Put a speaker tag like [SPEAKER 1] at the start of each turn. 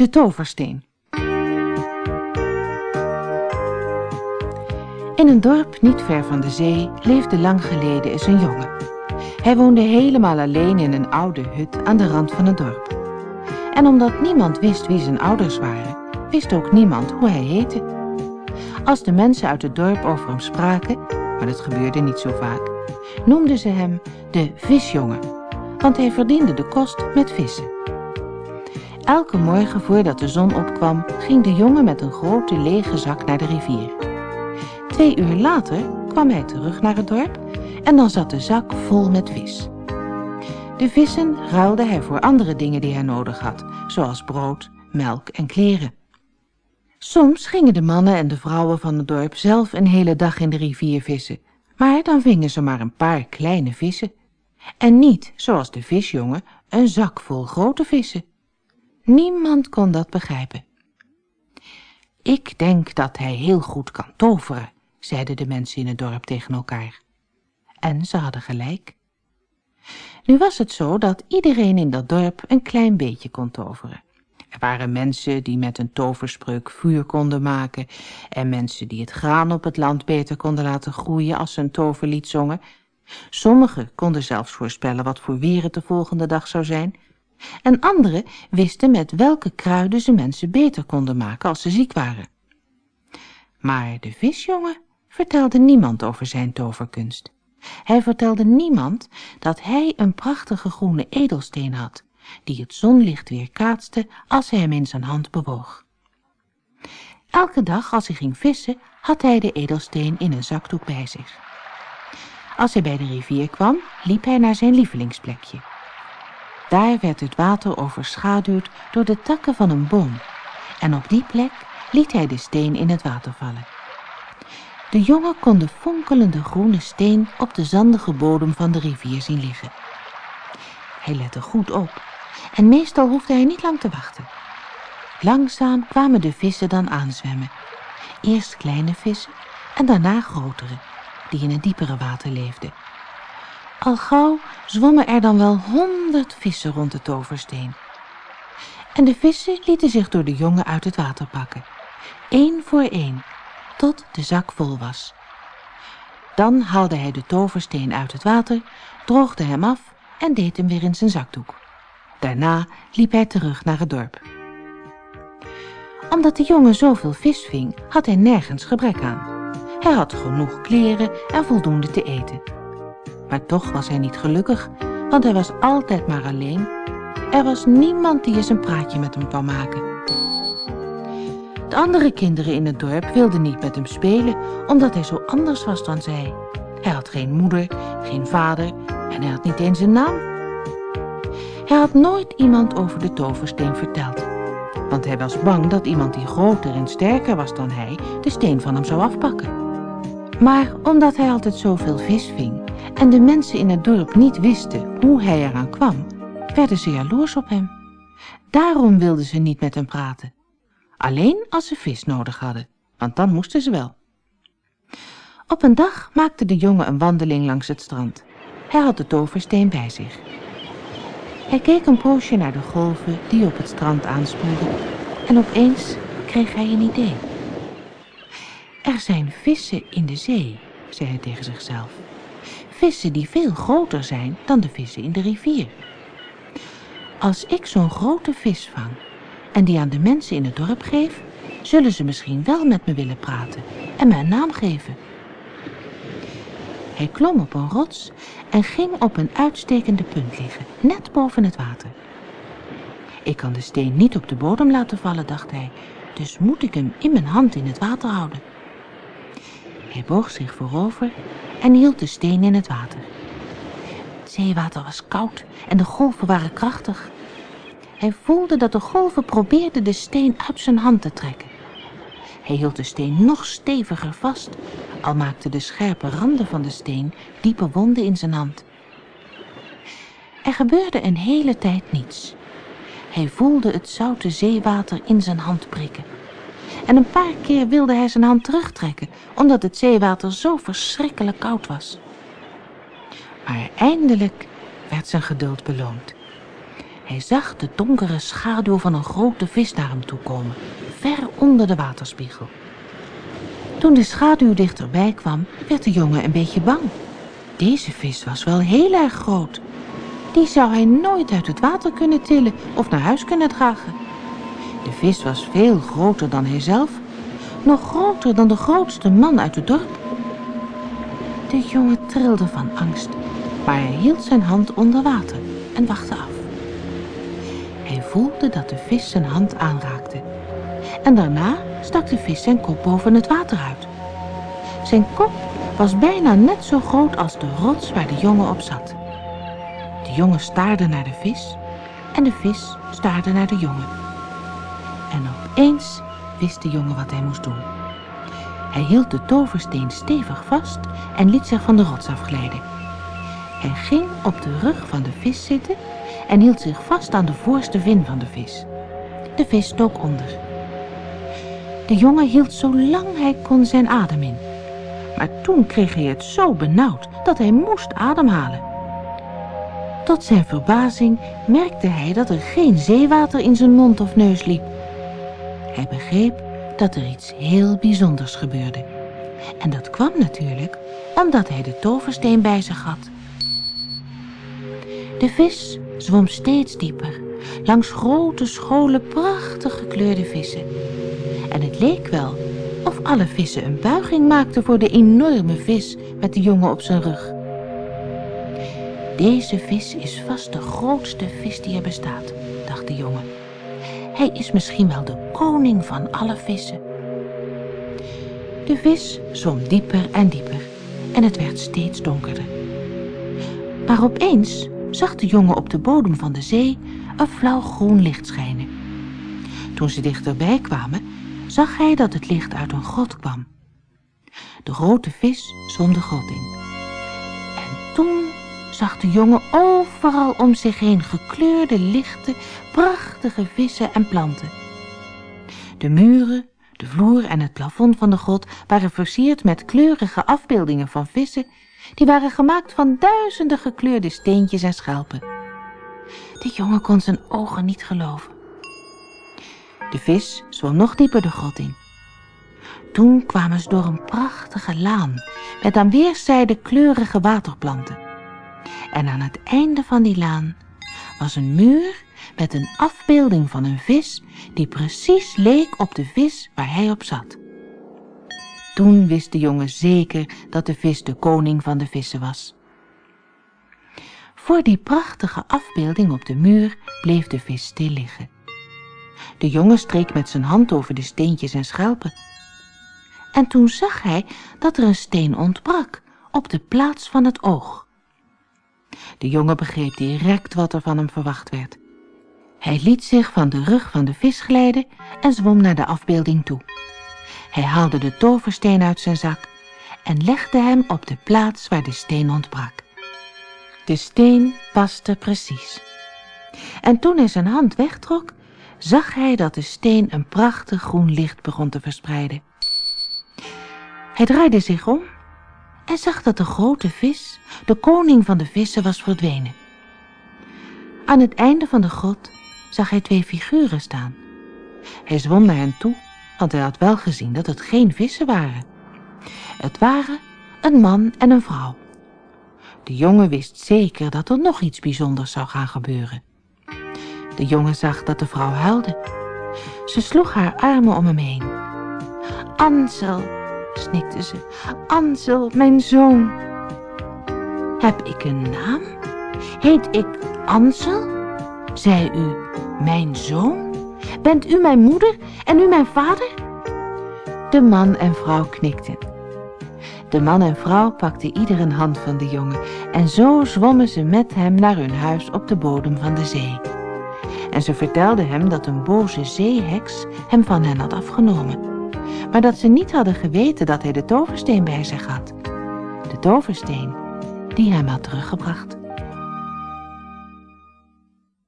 [SPEAKER 1] De toversteen. In een dorp niet ver van de zee leefde lang geleden eens een jongen. Hij woonde helemaal alleen in een oude hut aan de rand van het dorp. En omdat niemand wist wie zijn ouders waren, wist ook niemand hoe hij heette. Als de mensen uit het dorp over hem spraken, maar dat gebeurde niet zo vaak, noemden ze hem de visjongen, want hij verdiende de kost met vissen. Elke morgen voordat de zon opkwam, ging de jongen met een grote lege zak naar de rivier. Twee uur later kwam hij terug naar het dorp en dan zat de zak vol met vis. De vissen ruilde hij voor andere dingen die hij nodig had, zoals brood, melk en kleren. Soms gingen de mannen en de vrouwen van het dorp zelf een hele dag in de rivier vissen, maar dan vingen ze maar een paar kleine vissen. En niet, zoals de visjongen, een zak vol grote vissen. Niemand kon dat begrijpen. Ik denk dat hij heel goed kan toveren, zeiden de mensen in het dorp tegen elkaar. En ze hadden gelijk. Nu was het zo dat iedereen in dat dorp een klein beetje kon toveren. Er waren mensen die met een toverspreuk vuur konden maken en mensen die het graan op het land beter konden laten groeien als ze een toverlied zongen. Sommigen konden zelfs voorspellen wat voor weer het de volgende dag zou zijn. En anderen wisten met welke kruiden ze mensen beter konden maken als ze ziek waren. Maar de visjongen vertelde niemand over zijn toverkunst. Hij vertelde niemand dat hij een prachtige groene edelsteen had, die het zonlicht weerkaatste als hij hem in zijn hand bewoog. Elke dag als hij ging vissen, had hij de edelsteen in een zakdoek bij zich. Als hij bij de rivier kwam, liep hij naar zijn lievelingsplekje. Daar werd het water overschaduwd door de takken van een boom en op die plek liet hij de steen in het water vallen. De jongen kon de fonkelende groene steen op de zandige bodem van de rivier zien liggen. Hij lette goed op en meestal hoefde hij niet lang te wachten. Langzaam kwamen de vissen dan aanzwemmen. Eerst kleine vissen en daarna grotere, die in het diepere water leefden. Al gauw zwommen er dan wel honderd vissen rond de toversteen. En de vissen lieten zich door de jongen uit het water pakken, één voor één, tot de zak vol was. Dan haalde hij de toversteen uit het water, droogde hem af en deed hem weer in zijn zakdoek. Daarna liep hij terug naar het dorp. Omdat de jongen zoveel vis ving, had hij nergens gebrek aan. Hij had genoeg kleren en voldoende te eten. Maar toch was hij niet gelukkig, want hij was altijd maar alleen. Er was niemand die eens een praatje met hem kwam maken. De andere kinderen in het dorp wilden niet met hem spelen, omdat hij zo anders was dan zij. Hij had geen moeder, geen vader en hij had niet eens een naam. Hij had nooit iemand over de toversteen verteld, want hij was bang dat iemand die groter en sterker was dan hij de steen van hem zou afpakken. Maar omdat hij altijd zoveel vis ving en de mensen in het dorp niet wisten hoe hij eraan kwam, werden ze jaloers op hem. Daarom wilden ze niet met hem praten. Alleen als ze vis nodig hadden, want dan moesten ze wel. Op een dag maakte de jongen een wandeling langs het strand. Hij had de toversteen bij zich. Hij keek een poosje naar de golven die op het strand aanspoelden en opeens kreeg hij een idee. Er zijn vissen in de zee, zei hij tegen zichzelf. Vissen die veel groter zijn dan de vissen in de rivier. Als ik zo'n grote vis vang en die aan de mensen in het dorp geef, zullen ze misschien wel met me willen praten en mij een naam geven. Hij klom op een rots en ging op een uitstekende punt liggen, net boven het water. Ik kan de steen niet op de bodem laten vallen, dacht hij, dus moet ik hem in mijn hand in het water houden. Hij boog zich voorover en hield de steen in het water. Het zeewater was koud en de golven waren krachtig. Hij voelde dat de golven probeerden de steen uit zijn hand te trekken. Hij hield de steen nog steviger vast, al maakten de scherpe randen van de steen diepe wonden in zijn hand. Er gebeurde een hele tijd niets. Hij voelde het zoute zeewater in zijn hand prikken. En een paar keer wilde hij zijn hand terugtrekken, omdat het zeewater zo verschrikkelijk koud was. Maar eindelijk werd zijn geduld beloond. Hij zag de donkere schaduw van een grote vis naar hem toe komen, ver onder de waterspiegel. Toen de schaduw dichterbij kwam, werd de jongen een beetje bang. Deze vis was wel heel erg groot. Die zou hij nooit uit het water kunnen tillen of naar huis kunnen dragen. De vis was veel groter dan hij zelf, nog groter dan de grootste man uit het dorp. De jongen trilde van angst, maar hij hield zijn hand onder water en wachtte af. Hij voelde dat de vis zijn hand aanraakte. En daarna stak de vis zijn kop boven het water uit. Zijn kop was bijna net zo groot als de rots waar de jongen op zat. De jongen staarde naar de vis en de vis staarde naar de jongen. En opeens wist de jongen wat hij moest doen. Hij hield de toversteen stevig vast en liet zich van de rots afglijden. Hij ging op de rug van de vis zitten en hield zich vast aan de voorste vin van de vis. De vis stook onder. De jongen hield zo lang hij kon zijn adem in. Maar toen kreeg hij het zo benauwd dat hij moest ademhalen. Tot zijn verbazing merkte hij dat er geen zeewater in zijn mond of neus liep. Hij begreep dat er iets heel bijzonders gebeurde. En dat kwam natuurlijk omdat hij de toversteen bij zich had. De vis zwom steeds dieper, langs grote scholen prachtig gekleurde vissen. En het leek wel of alle vissen een buiging maakten voor de enorme vis met de jongen op zijn rug. Deze vis is vast de grootste vis die er bestaat, dacht de jongen. Hij is misschien wel de koning van alle vissen. De vis zwom dieper en dieper en het werd steeds donkerder. Maar opeens zag de jongen op de bodem van de zee een flauw groen licht schijnen. Toen ze dichterbij kwamen, zag hij dat het licht uit een grot kwam. De grote vis zwom de grot in. En toen zag de jongen overal om zich heen gekleurde, lichte, prachtige vissen en planten. De muren, de vloer en het plafond van de grot waren versierd met kleurige afbeeldingen van vissen die waren gemaakt van duizenden gekleurde steentjes en schelpen. De jongen kon zijn ogen niet geloven. De vis zwom nog dieper de grot in. Toen kwamen ze door een prachtige laan met aan weerszijden kleurige waterplanten. En aan het einde van die laan was een muur met een afbeelding van een vis die precies leek op de vis waar hij op zat. Toen wist de jongen zeker dat de vis de koning van de vissen was. Voor die prachtige afbeelding op de muur bleef de vis stil liggen. De jongen streek met zijn hand over de steentjes en schelpen. En toen zag hij dat er een steen ontbrak op de plaats van het oog. De jongen begreep direct wat er van hem verwacht werd. Hij liet zich van de rug van de vis glijden en zwom naar de afbeelding toe. Hij haalde de toversteen uit zijn zak en legde hem op de plaats waar de steen ontbrak. De steen paste precies. En toen hij zijn hand wegtrok, zag hij dat de steen een prachtig groen licht begon te verspreiden. Hij draaide zich om en zag dat de grote vis, de koning van de vissen, was verdwenen. Aan het einde van de grot zag hij twee figuren staan. Hij zwom naar hen toe want hij had wel gezien dat het geen vissen waren. Het waren een man en een vrouw. De jongen wist zeker dat er nog iets bijzonders zou gaan gebeuren. De jongen zag dat de vrouw huilde. Ze sloeg haar armen om hem heen. Ansel, snikte ze, Ansel, mijn zoon. Heb ik een naam? Heet ik Ansel? Zei u, mijn zoon? Bent u mijn moeder en u mijn vader? De man en vrouw knikten. De man en vrouw pakten ieder een hand van de jongen en zo zwommen ze met hem naar hun huis op de bodem van de zee. En ze vertelden hem dat een boze zeeheks hem van hen had afgenomen, maar dat ze niet hadden geweten dat hij de toversteen bij zich had. De toversteen die hem had teruggebracht.